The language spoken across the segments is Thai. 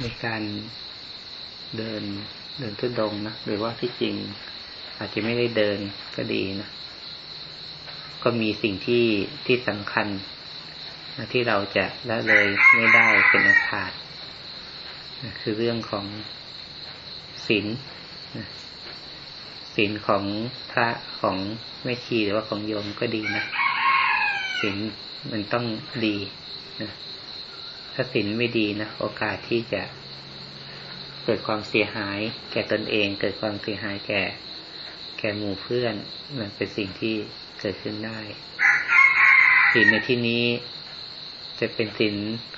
ในการเดินเดินทุดงนะหรือว่าที่จริง อาจจะไม่ได้เดินก็ดีนะก็มีสิ่งที่ที่สำคัญนะที่เราจะละเลยไม่ได้เป็นอาคาดนะคือเรื่องของศีลศีลของพระของแม่ชีหรือว่าของโยมก็ดีนะศีลมันต้องดีนะ ถ้าศีลไม่ดีนะโอกาสที่จะเกิดความเสียหาย แก่ตนเอง เกิดความเสียหายแก่ แก่หมู่เพื่อน มันเป็นสิ่งที่เกิดขึ้นได้ศีลในที่นี้จะเป็นศีล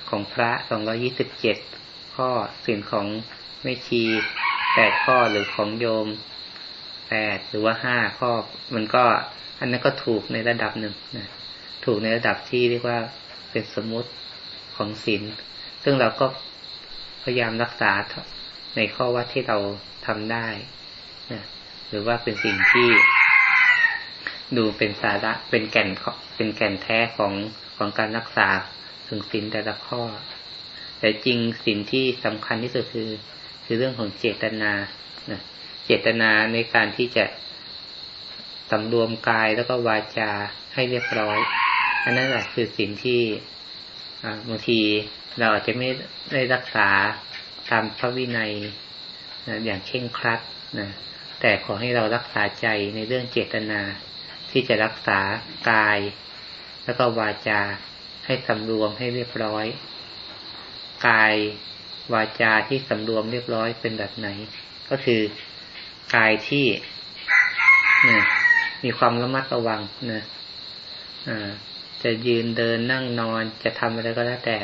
ของพระสองร้อยี่สิบเจ็ดข้อศีลของแม่ชีแปดข้อหรือของโยมแปดหรือว่าห้าข้อ มันก็ อันนั้นก็ถูกในระดับหนึ่งนะถูกในระดับที่เรียกว่าเป็นสมมติ ของศีลซึ่งเราก็พยายามรักษาในข้อวัดที่เราทำได้นะหรือว่าเป็นสิ่งที่ดูเป็นสาระเป็นแก่นเป็นแก่นแท้ของของการรักษาถึงศีลแต่ละข้อ แต่จริงสิ่งที่สำคัญที่สุดคือ คือเรื่องของเจตนานะเจตนาในการที่จะสำรวมกายแล้วก็วาจาให้เรียบร้อย อันนั้นแหละคือสิ่งที่ บางทีเราอาจจะไม่ได้รักษาตามพระวินัยนะอย่างเข่งครัดนะแต่ขอให้เรารักษาใจในเรื่องเจตนา ที่จะรักษากาย แล้วก็วาจาให้สำรวมให้เรียบร้อย กายวาจาที่สำรวมเรียบร้อยเป็นแบบไหน ก็คือกายที่นะมีความระมัดระวังนะอ่า จะยืนเดินนั่งนอนจะทำอะไรก็แล้วแต่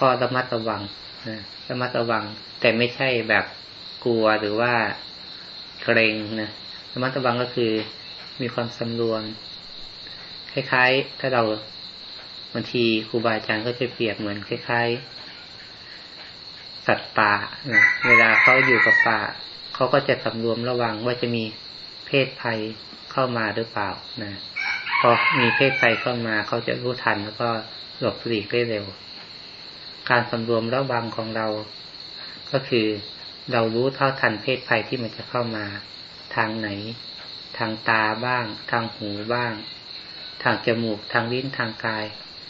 ก็ระมัดระวังนะระมัดระวัง แต่ไม่ใช่แบบกลัวหรือว่าเกรงนะระมัดระวังก็คือมีความสำรวม คล้ายๆ ถ้าเราบางทีครูบาอาจารย์ก็จะเปรียบเหมือนคล้ายๆ สัตว์ป่านะเวลาเขาอยู่กับป่าเขาก็จะสำรวมระวังว่าจะมีเพศภัยเข้ามาหรือเปล่านะ พอมีเพศภัยเข้ามาเขาจะรู้ทันแล้วก็หลบหลีกได้เร็ว การสำรวมระวังของเรา ก็คือเรารู้เท่าทันเพศภัยที่มันจะเข้ามา ทางไหน ทางตาบ้าง ทางหูบ้าง ทางจมูก ทางลิ้น ทางกาย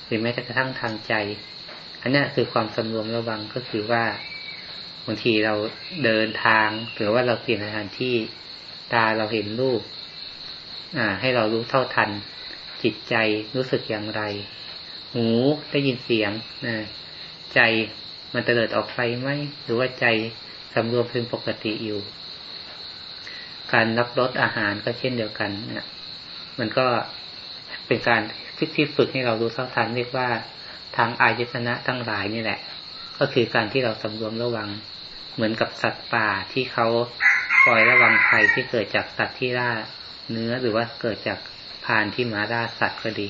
หรือแม้กระทั่งทางใจ อันนี้คือความสำรวมระวังก็คือว่าบางทีเราเดินทาง หรือว่าเราเปลี่ยนสถานที่ ตาเราเห็นรูป อ่า ให้เรารู้เท่าทัน จิตใจรู้สึกอย่างไร หูได้ยินเสียงนะใจมันเตลิดออกไปไหมหรือว่าใจสำรวมเป็นปกติอยู่ การรับรสอาหารก็เช่นเดียวกันเนี่ยมันก็เป็นการที่ฝึกให้เรารู้เท่าทันเรียกว่าทางอายตนะทั้งหลายนี่แหละ ก็คือการที่เราสำรวมระวัง เหมือนกับสัตว์ป่าที่เขาคอยระวังภัยที่เกิดจากสัตว์ที่ล่าเนื้อหรือว่าเกิดจาก พานที่มาราสัตว์ก็ดี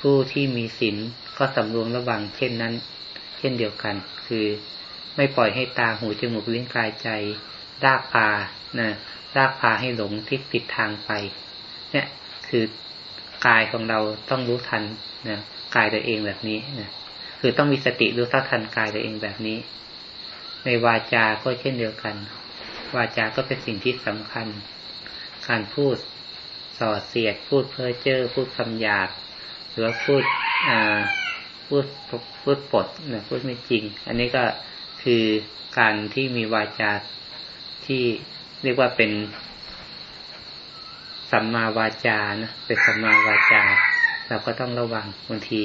ผู้ที่มีศีลก็สำรวมระวังเช่นนั้น เช่นเดียวกัน คือไม่ปล่อยให้ตาหูจมูกลิ้นกายใจรากพานะรากพาให้หลงที่ผิดทางไป เนี่ยคือกายของเราต้องรู้ทันนะกายตัวเองแบบนี้นะคือต้องมีสติรู้เท่าทันกายตัวเองแบบนี้ ในวาจาก็เช่นเดียวกัน วาจาก็เป็นสิ่งที่สำคัญ การพูด ส่อเสียด พูดเพ้อเจ้อพูดคำหยาบหรือว่าพูดอ่าพูดพูดปดนะพูดไม่จริง อันนี้ก็คือการที่มีวาจาที่เรียกว่าเป็นสัมมาวาจานะเป็นสัมมาวาจา เราก็ต้องระวังบางที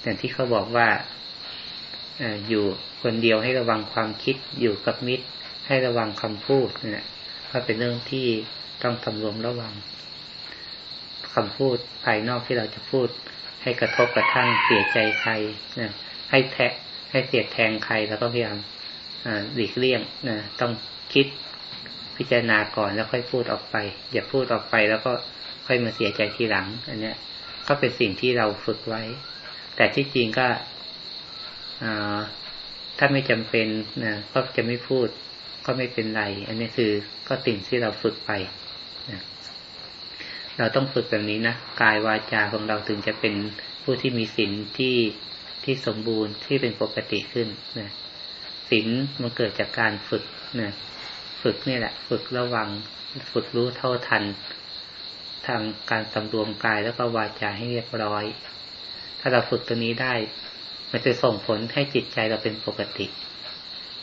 อย่างที่เขาบอกว่าอยู่คนเดียวให้ระวังความคิดอยู่กับมิตร ให้ระวังคำพูดเนี่ยก็เป็นเรื่องที่ ต้องทำรวมระวังคำพูดภายนอกที่เราจะพูด ให้กระทบกระทั่งเสียใจใครนะให้แทะให้เสียดแทงใครแล้วก็พยายามหลีกเลี่ยงนะต้องคิดพิจารณาก่อนแล้วค่อยพูดออกไป อย่าพูดออกไปแล้วก็ค่อยมาเสียใจทีหลัง อันเนี้ย ก็เป็นสิ่งที่เราฝึกไว้ แต่ที่จริงก็ถ้าไม่จำเป็นนะก็จะไม่พูดก็ไม่เป็นไร อันนี้คือก็สิ่งที่เราฝึกไป เราต้องฝึกแบบนี้นะกายวาจาของเราถึงจะเป็นผู้ที่มีศีลที่ที่สมบูรณ์ที่เป็นปกติขึ้นนะศีลมันเกิดจากการฝึกนะฝึกนี่แหละ ฝึกระวัง ฝึกรู้เท่าทัน ทางการสำรวมกายแล้วก็วาจาให้เรียบร้อย ถ้าเราฝึกตัวนี้ได้ มันจะส่งผลให้จิตใจเราเป็นปกติ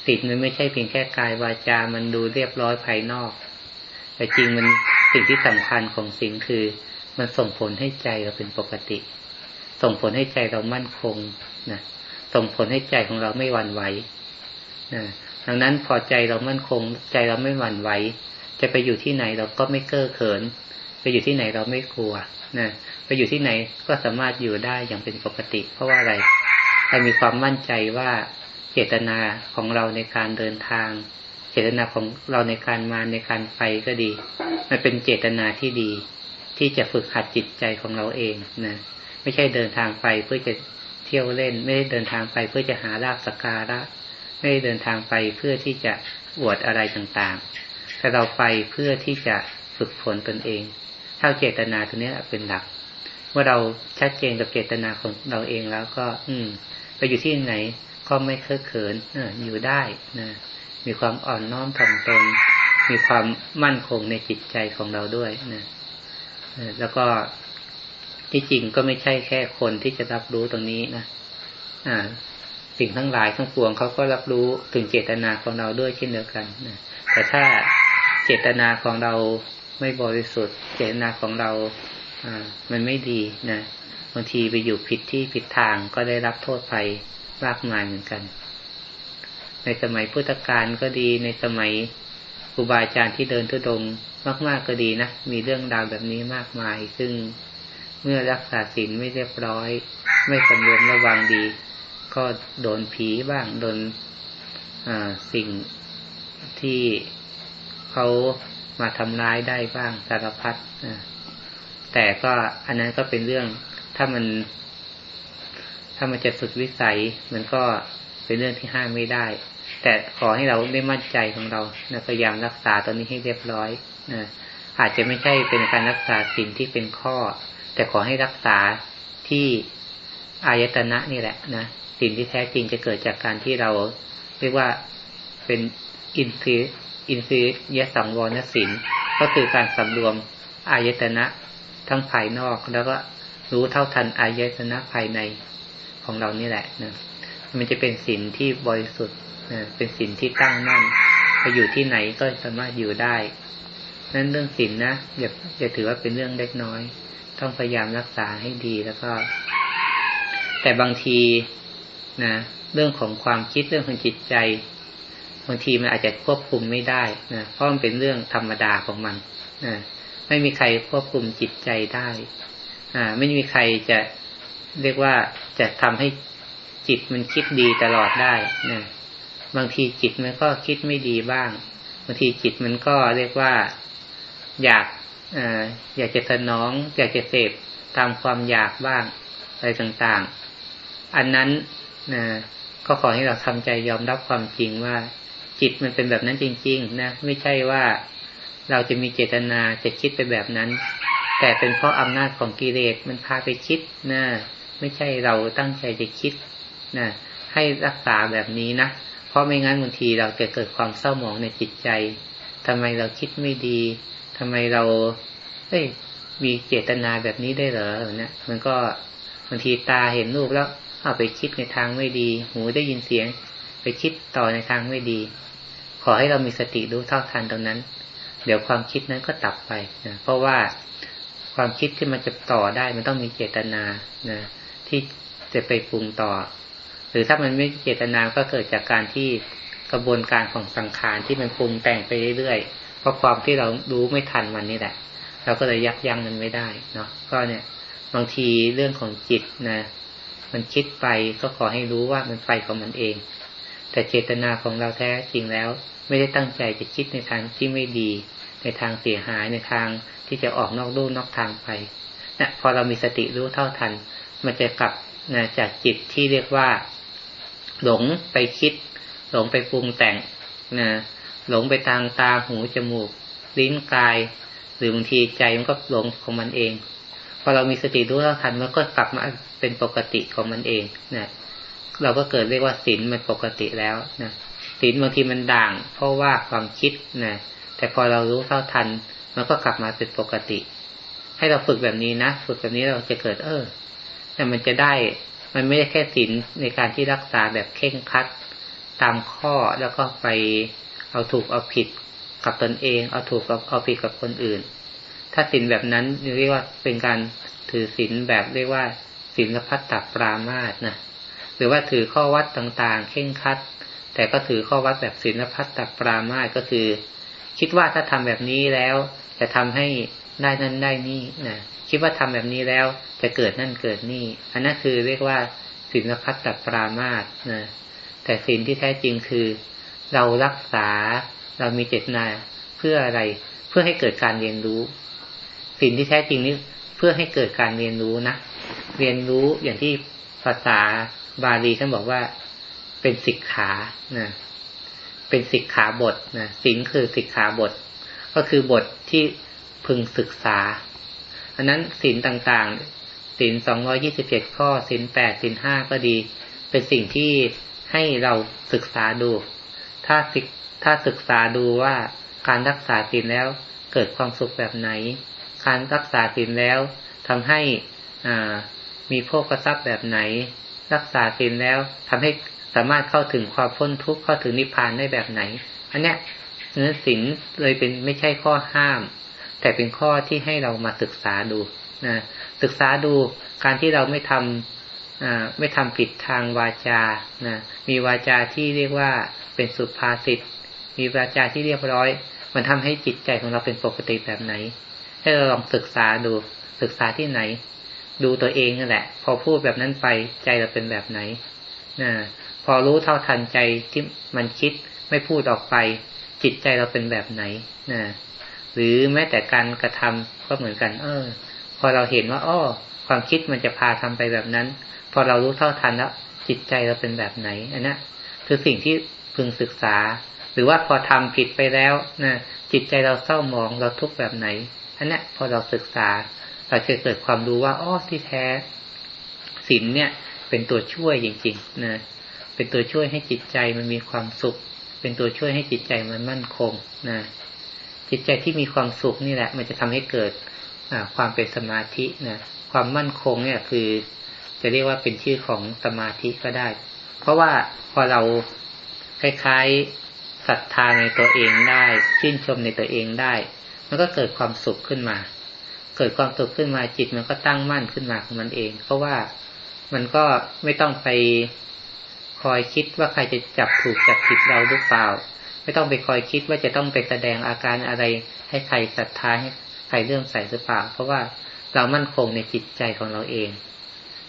ศีลมันไม่ใช่เพียงแค่กายวาจา มันดูเรียบร้อยภายนอก แต่จริงมัน สิ่งที่สำคัญของศีลคือ มันส่งผลให้ใจเราเป็นปกติ ส่งผลให้ใจเรามั่นคงนะส่งผลให้ใจของเราไม่หวั่นไหวนะดังนั้นพอใจเรามั่นคง ใจเราไม่หวั่นไหวจะไปอยู่ที่ไหนเราก็ไม่เก้อเขิน ไปอยู่ที่ไหนเราไม่กลัวนะไปอยู่ที่ไหนก็สามารถอยู่ได้อย่างเป็นปกติ เพราะว่าอะไรเรามีความมั่นใจว่าเจตนาของเราในการเดินทาง เจตนาของเราในการมาในการไปก็ดี มันเป็นเจตนาที่ดี ที่จะฝึกหัดจิตใจของเราเองนะไม่ใช่เดินทางไปเพื่อจะเที่ยวเล่น ไม่ได้เดินทางไปเพื่อจะหาลาบสการะไม่ได้เดินทางไปเพื่อที่จะอวดอะไรต่างๆ แต่เราไปเพื่อที่จะฝึกฝนตนเองเท่าเจตนาตัวนี้เป็นหลัก เมื่อเราชัดเจนกับเจตนาของเราเองแล้วก็ อืม ไปอยู่ที่ไหนก็ไม่เคอะเขินออยู่ได้นะ มีความอ่อนน้อมถ่อมตน มีความมั่นคงในจิตใจของเราด้วยนะแล้วก็ที่จริงก็ไม่ใช่แค่คนที่จะรับรู้ตรงนี้นะอ่าสิ่งทั้งหลายทั้งปวงเขาก็รับรู้ถึงเจตนาของเราด้วยเช่นเดียวกันนะแต่ถ้าเจตนาของเราไม่บริสุทธิ์ เจตนาของเราอ่ามันไม่ดีนะบางทีไปอยู่ผิดที่ผิดทางก็ได้รับโทษภัยมากมายเหมือนกัน ในสมัยพุทธกาลก็ดีในสมัยครูบาอาจารย์ที่เดินทุดงมาก ๆก็ดีนะ มีเรื่องราวแบบนี้มากมาย ซึ่งเมื่อรักษาศีลไม่เรียบร้อย ไม่สำรวมระวังดี ก็โดนผีบ้างโดนสิ่งที่เขามาทำร้ายได้บ้างสารพัดแต่ก็อันนั้นก็เป็นเรื่องถ้ามัน ถ้ามันจะสุดวิสัย มันก็เป็นเรื่องที่ห้ามไม่ได้ แต่ขอให้เราได้มั่นใจของเรานะพยายามรักษาตอนนี้ให้เรียบร้อยนะอาจจะไม่ใช่เป็นการรักษาสิ่งที่เป็นข้อ แต่ขอให้รักษาที่อายตนะนี่แหละนะสิ่งที่แท้จริงจะเกิดจากการที่เราเรียกว่าเป็นอินทรีอินทรียสังวรสินก็คือการสำรวมอายตนะทั้งภายนอก แล้วก็รู้เท่าทันอายตนะภายในของเรานี่แหละนะมันจะเป็นศีลที่บริสุทธิ์ เป็นศีลที่ตั้งมั่นไปอยู่ที่ไหนก็สามารถอยู่ได้นั้นเรื่องศีลนนะอย่าอย่าถือว่าเป็นเรื่องเล็กน้อย ต้องพยายามรักษาให้ดีแล้วก็ แต่บางทีนะเรื่องของความคิดเรื่องของจิตใจบางทีมันอาจจะควบคุมไม่ได้นะเพราะมันเป็นเรื่องธรรมดาของมันนะไม่มีใครควบคุมจิตใจได้ อ่า ไม่มีใครจะเรียกว่าจะทำให้จิตมันคิดดีตลอดได้นะ บางทีจิตมันก็คิดไม่ดีบ้าง บางทีจิตมันก็เรียกว่าอยากออยากจะสนอง อยากจะเสพตามความอยากบ้างอะไรต่างๆ อันนั้นนะก็ขอให้เราทำใจยอมรับความจริงว่า จิตมันเป็นแบบนั้นจริง ๆ นะ ไม่ใช่ว่าเราจะมีเจตนาจะคิดไปแบบนั้น แต่เป็นเพราะอำนาจของกิเลสมันพาไปคิดนะไม่ใช่เราตั้งใจจะคิดนะให้รักษาแบบนี้นะ ราะไม่งั้นบางทีเราจะเกิดความเศร้าหมองในจิตใจทำไมเราคิดไม่ดีทำไมเราเอ้ยมีเจตนาแบบนี้ได้เหรอเนี่ยมันก็บางทีตาเห็นรูปแล้วเอาไปคิดในทางไม่ดี หูได้ยินเสียง ไปคิดต่อในทางไม่ดี ขอให้เรามีสติรู้เท่าทันตรงนั้น เดี๋ยวความคิดนั้นก็ตับไปนะเพราะว่าความคิดที่มันจะต่อได้มันต้องมีเจตนานะที่จะไปปรุงต่อ รือถ้ามันไม่เจตนาก็เกิดจากการที่กระบวนการของสังขารที่มันปรุงแต่งไปเรื่อยๆเพราะความที่เรารู้ไม่ทันมันนี่แหละเราก็เลยยับยั้งมันไม่ได้เนาะก็เนี่ย บางทีเรื่องของจิตนะ มันคิดไปก็ขอให้รู้ว่ามันไปของมันเอง แต่เจตนาของเราแท้จริงแล้ว ไม่ได้ตั้งใจจะคิดในทางที่ไม่ดี ในทางเสียหายในทางที่จะออกนอกลู่นอกทางไปนะพอเรามีสติรู้เท่าทัน มันจะกลับนะจากจิตที่เรียกว่า หลงไปคิด หลงไปปรุงแต่งนะหลงไปทางตาหูจมูก ลิ้นกาย หรือบางทีใจมันก็หลงของมันเอง พอเรามีสติรู้เท่าทันมันก็กลับมาเป็นปกติของมันเองนะเราก็เกิดเรียกว่าศีลมันปกติแล้วนะศีลบางทีมันด่าง เพราะว่าความคิดนะแต่พอเรารู้เท่าทัน มันก็กลับมาเป็นปกติ ให้เราฝึกแบบนี้นะ ฝึกแบบนี้เราจะเกิดเออแต่มันจะได้ มันไม่ได้แค่ศีลในการที่รักษาแบบเข่งคัดตามข้อแล้วก็ไปเอาถูกเอาผิดกับตนเอง เอาถูกกับเอาผิดกับคนอื่น ถ้าศีลแบบนั้นเรียกว่าเป็นการถือศีลแบบเรียกว่าศีลพัฒตปรามาสนะหรือว่าถือข้อวัดต่างๆ เข่งคัด แต่ก็ถือข้อวัดแบบศีลพัฒตปรามาสก็คือ คิดว่าถ้าทำแบบนี้แล้วจะทำให้ ได้นั่นได้นี่นะคิดว่าทำแบบนี้แล้วจะเกิดนั่นเกิดนี่ อันนั้นคือเรียกว่าศีลพัฒตปรามาสนะแต่ศีลที่แท้จริงคือ เรารักษาเรามีเจตนาเพื่ออะไรเพื่อให้เกิดการเรียนรู้ศีลที่แท้จริงนี้เพื่อให้เกิดการเรียนรู้นะเรียนรู้อย่างที่ภาษาบาลีท่านบอกว่าเป็นสิกขานะเป็นสิกขาบทนะสิงคือสิกขาบท ก็คือบทที่ พึงศึกษา อันนั้นสินต่างๆสินสองร้อยี่สิบเจ็ดข้อสินแปดสินห้าก็ดี เป็นสิ่งที่ให้เราศึกษาดู ถ้าถ้าศึกษาดูว่าการรักษาสินแล้วเกิดความสุขแบบไหน การรักษาสินแล้วทำให้อ่ามีโภคทรัพย์แบบไหน รักษาศีลแล้วทำให้สามารถเข้าถึงความพ้นทุกข์เข้าถึงนิพพานได้แบบไหน อันเนี้ยเนื้อศีลเลยเป็นไม่ใช่ข้อห้าม แต่เป็นข้อที่ให้เรามาศึกษาดูนะศึกษาดูการที่เราไม่ทำไม่ทำผิดทางวาจานะมีวาจาที่เรียกว่าเป็นสุภาษิต มีวาจาที่เรียบร้อย มันทำให้จิตใจของเราเป็นปกติแบบไหน ให้เราลองศึกษาดู ศึกษาที่ไหน ดูตัวเองนั่นแหละ พอพูดแบบนั้นไปใจเราเป็นแบบไหนนะพอรู้เท่าทันใจที่มันคิดไม่พูดออกไป จิตใจเราเป็นแบบไหนนะ หรือแม้แต่การกระทำก็เหมือนกัน เออ พอเราเห็นว่าอ้อความคิดมันจะพาทำไปแบบนั้น พอเรารู้เท่าทันแล้ว จิตใจเราเป็นแบบไหนอันนี้คือสิ่งที่พึงศึกษา หรือว่าพอทำผิดไปแล้วนะจิตใจเราเศร้าหมองเราทุกข์แบบไหนอันนี้พอเราศึกษา เราจะเกิดความรู้ว่าอ้อที่แท้ศีลเนี่ย เป็นตัวช่วยจริงๆนะเป็นตัวช่วยให้จิตใจมันมีความสุข เป็นตัวช่วยให้จิตใจมันมั่นคงนะ จิตใจที่มีความสุขนี่แหละ มันจะทำให้เกิดความเป็นสมาธินะความมั่นคงเนี่ยคือ จะเรียกว่าเป็นชื่อของสมาธิก็ได้ เพราะว่าพอเราคล้ายๆศรัทธาในตัวเองได้ ชื่นชมในตัวเองได้ มันก็เกิดความสุขขึ้นมา เกิดความสุขขึ้นมาจิตมันก็ตั้งมั่นขึ้นมาของมันเอง เพราะว่ามันก็ไม่ต้องไปคอยคิดว่าใครจะจับถูกจับผิดเราหรือเปล่า ไม่ต้องไปคอยคิดว่าจะต้องไปแสดงอาการอะไร ให้ใครศรัทธาให้ใครเรื่องใส่หรือเปล่า เพราะว่าเรามั่นคงในจิตใจของเราเอง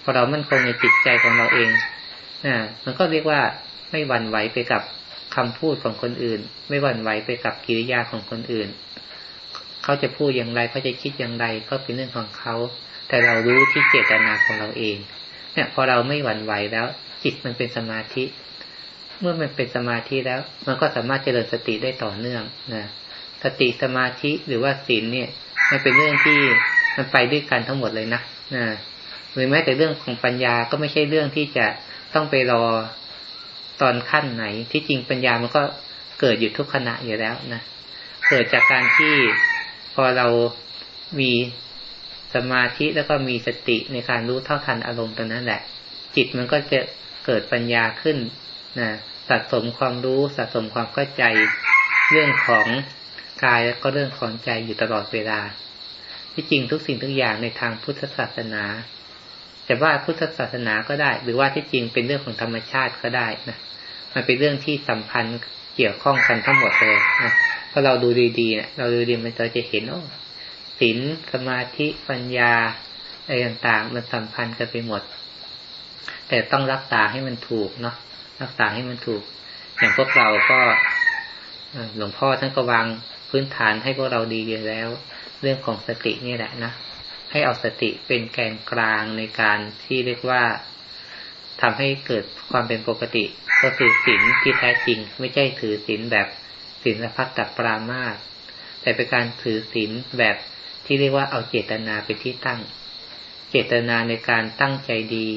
พอเรามั่นคงในจิตใจของเราเองนะมันก็เรียกว่าไม่หวั่นไหวไปกับคำพูดของคนอื่น ไม่หวั่นไหวไปกับกิริยาของคนอื่น เขาจะพูดอย่างไรเขาจะคิดอย่างไรก็เป็นเรื่องของเขา แต่เรารู้ที่เจตนาของเราเอง เนี่ย พอเราไม่หวั่นไหวแล้ว จิตมันเป็นสมาธิ เมื่อมันเป็นสมาธิแล้ว มันก็สามารถเจริญสติได้ต่อเนื่องนะสติสมาธิหรือว่าศีลเนี่ยมันเป็นเรื่องที่มันไปด้วยกันทั้งหมดเลยนะนะหรือแม้แต่เรื่องของปัญญาก็ไม่ใช่เรื่องที่จะต้องไปรอตอนขั้นไหน ที่จริงปัญญามันก็เกิดอยู่ทุกขณะอยู่แล้วนะเกิดจากการที่พอเรามีสมาธิแล้วก็มีสติในการรู้เท่าทันอารมณ์ตรงนั้นแหละ จิตมันก็จะเกิดปัญญาขึ้น นะสะสมความรู้สะสมความเข้าใจเรื่องของกายแล้วก็เรื่องของใจอยู่ตลอดเวลา ที่จริงทุกสิ่งทุกอย่างในทางพุทธศาสนาแต่ว่าพุทธศาสนาก็ได้ หรือว่าที่จริงเป็นเรื่องของธรรมชาติก็ได้นะมันเป็นเรื่องที่สัมพันธ์เกี่ยวข้องกันทั้งหมดเลยนะพอเราดูดีๆเนี่ยเราดูดีมันจะจะเห็นโอ้ศีลสมาธิปัญญาอะไรต่างๆ มันสัมพันธ์กันไปหมด แต่ต้องรักษาให้มันถูกเนาะ รักษาให้มันถูก อย่างพวกเราก็หลวงพ่อท่านก็วางพื้นฐานให้พวกเราดีอยู่แล้ว เรื่องของสตินี่แหละนะให้เอาสติเป็นแกนกลางในการที่เรียกว่าทำให้เกิดความเป็นปกติ ก็คือศีลที่แท้จริง ไม่ใช่ถือศีลแบบศีลพัฒตปรามาสแต่เป็นการถือศีลแบบที่เรียกว่าเอาเจตนาเป็นที่ตั้ง เจตนาในการตั้งใจดี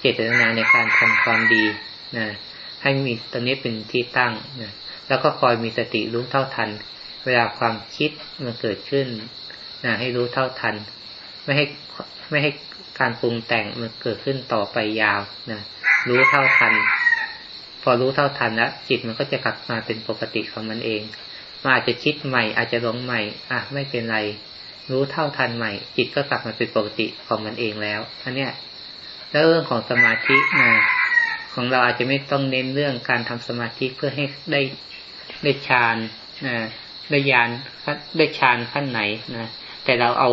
เจตนาในการทำความดี นะให้มีตรงนี้เป็นที่ตั้งนะแล้วก็คอยมีสติรู้เท่าทัน เวลาความคิดมันเกิดขึ้นนะให้รู้เท่าทัน ไม่ให้ไม่ให้การปรุงแต่งมันเกิดขึ้นต่อไปยาวนะรู้เท่าทัน พอรู้เท่าทันแล้วจิตมันก็จะกลับมาเป็นปกติของมันเองมันอาจจะคิดใหม่ อาจจะหลงใหม่ อะไม่เป็นไร รู้เท่าทันใหม่ จิตก็กลับมาเป็นปกติของมันเองแล้วอันเนี้ยแล้วเรื่องของสมาธินะ ของเราอาจจะไม่ต้องเน้นเรื่องการทำสมาธิเพื่อให้ได้ได้ฌานนะได้ยานได้ฌานขั้นไหนนะแต่เราเอา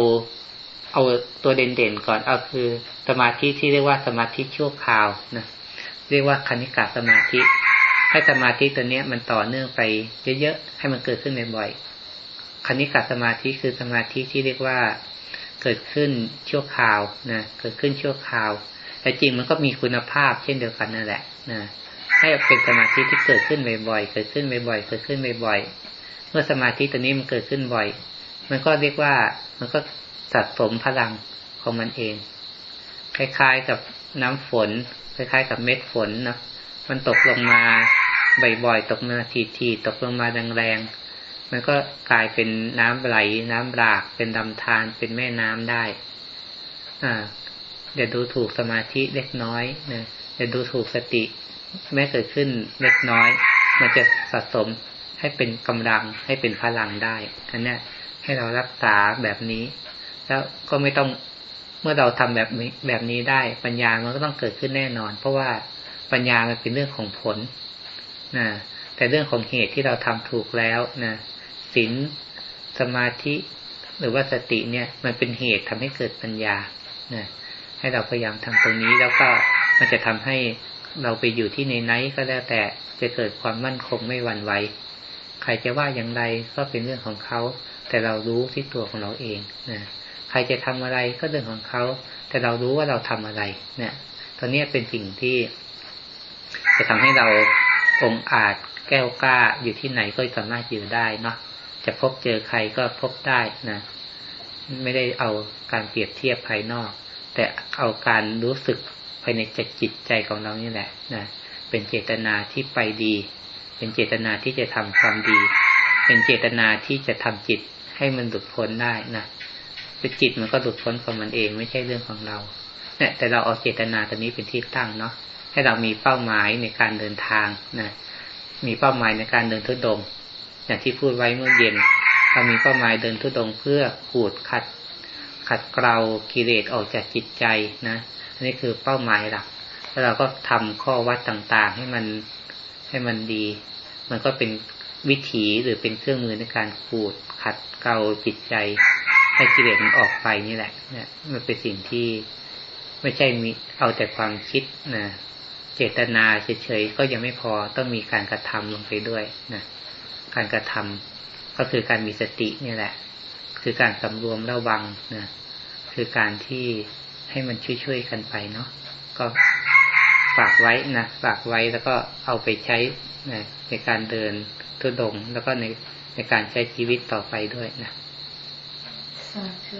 เอาตัวเด่นๆก่อนเอาคือสมาธิที่เรียกว่าสมาธิชั่วคราวนะเรียกว่าคณิกาสมาธิ ให้สมาธิตัวเนี้ยมันต่อเนื่องไปเยอะๆให้มันเกิดขึ้นบ่อยๆคณิกาสมาธิคือสมาธิที่เรียกว่าเกิดขึ้นชั่วคราวนะเกิดขึ้นชั่วคราว แต่จริงมันก็มีคุณภาพเช่นเดียวกันนั่นแหละนะให้เป็นสมาธิที่เกิดขึ้นบ่อยๆ เกิดขึ้นบ่อยๆ เกิดขึ้นบ่อยๆ เมื่อสมาธิตัวนี้มันเกิดขึ้นบ่อย มันก็เรียกว่ามันก็สะสมพลังของมันเอง คล้ายๆกับน้ำฝน คล้ายๆ กับเม็ดฝนนะมันตกลงมาบ่อยๆ ตกมาทีๆ ตกลงมาแรงๆ มันก็กลายเป็นน้ำไหล น้ำหลาก เป็นลำธารเป็นแม่น้ำได้ อ่า อย่าดูถูกสมาธิเล็กน้อยนะอย่าดูถูกสติแม้เกิดขึ้นเล็กน้อย มันจะสะสมให้เป็นกำลังให้เป็นพลังได้ อันนี้ให้เรารักษาแบบนี้ แล้วก็ไม่ต้องเมื่อเราทำแบบนี้แบบนี้ได้ ปัญญามันก็ต้องเกิดขึ้นแน่นอน เพราะว่าปัญญามันเป็นเรื่องของผลนะแต่เรื่องของเหตุที่เราทำถูกแล้วนะศีลสมาธิ หรือว่าสติเนี่ย มันเป็นเหตุทำให้เกิดปัญญานะ ให้เราพยายามทำตรงนี้แล้วก็มันจะทำให้เราไปอยู่ที่ในไหนก็แล้วแต่จะเกิดความมั่นคงไม่หวั่นไหวใครจะว่าอย่างไรก็เป็นเรื่องของเขา แต่เรารู้ที่ตัวของเราเองนะใครจะทำอะไรก็เรื่องของเขา แต่เรารู้ว่าเราทำอะไรเนี่ยตอนนี้เป็นสิ่งที่ จะทำให้เราองอาจแก้วกล้าอยู่ที่ไหนก็สามารถอยู่ได้เนาะจะพบเจอใครก็พบได้นะ ไม่ได้เอาการเปรียบเทียบภายนอก แต่เอาการรู้สึกภายในจจิตใจของเรานี่แหละนะเป็นเจตนาที่ไปดี เป็นเจตนาที่จะทำความดี เป็นเจตนาที่จะทำจิตให้มันหลุดพ้นได้นะเป็นจิตมันก็หลุดพ้นของมันเองไม่ใช่เรื่องของเราเนี่ยแต่เราเอาเจตนาตัวนี้เป็นที่ตั้งเนาะให้เรามีเป้าหมายในการเดินทางนะมีเป้าหมายในการเดินทุดงอย่างที่พูดไว้เมื่อเย็นเรามีเป้าหมายเดินทุดงเพื่อขูดขัด ขัดเกลากิเลสออกจากจิตใจนะอันนี้คือเป้าหมายหลัก แล้วเราก็ทำข้อวัดต่างๆ ให้มันให้มันดี มันก็เป็นวิถีหรือเป็นเครื่องมือในการขูดขัดเกลาจิตใจ ให้กิเลสมันออกไปนี่แหละเนี่ยมันเป็นสิ่งที่ไม่ใช่มีเอาแต่ความคิดนะเจตนาเฉยๆก็ยังไม่พอต้องมีการกระทำลงไปด้วยนะการกระทำก็คือการมีสตินี่แหละ คือการสำรวมระวังนะคือการที่ให้มันช่วยๆกันไปเนาะก็ฝากไว้นะฝากไว้แล้วก็เอาไปใช้นะในการเดินทุดงแล้วก็ในในการใช้ชีวิตต่อไปด้วยนะสาธุ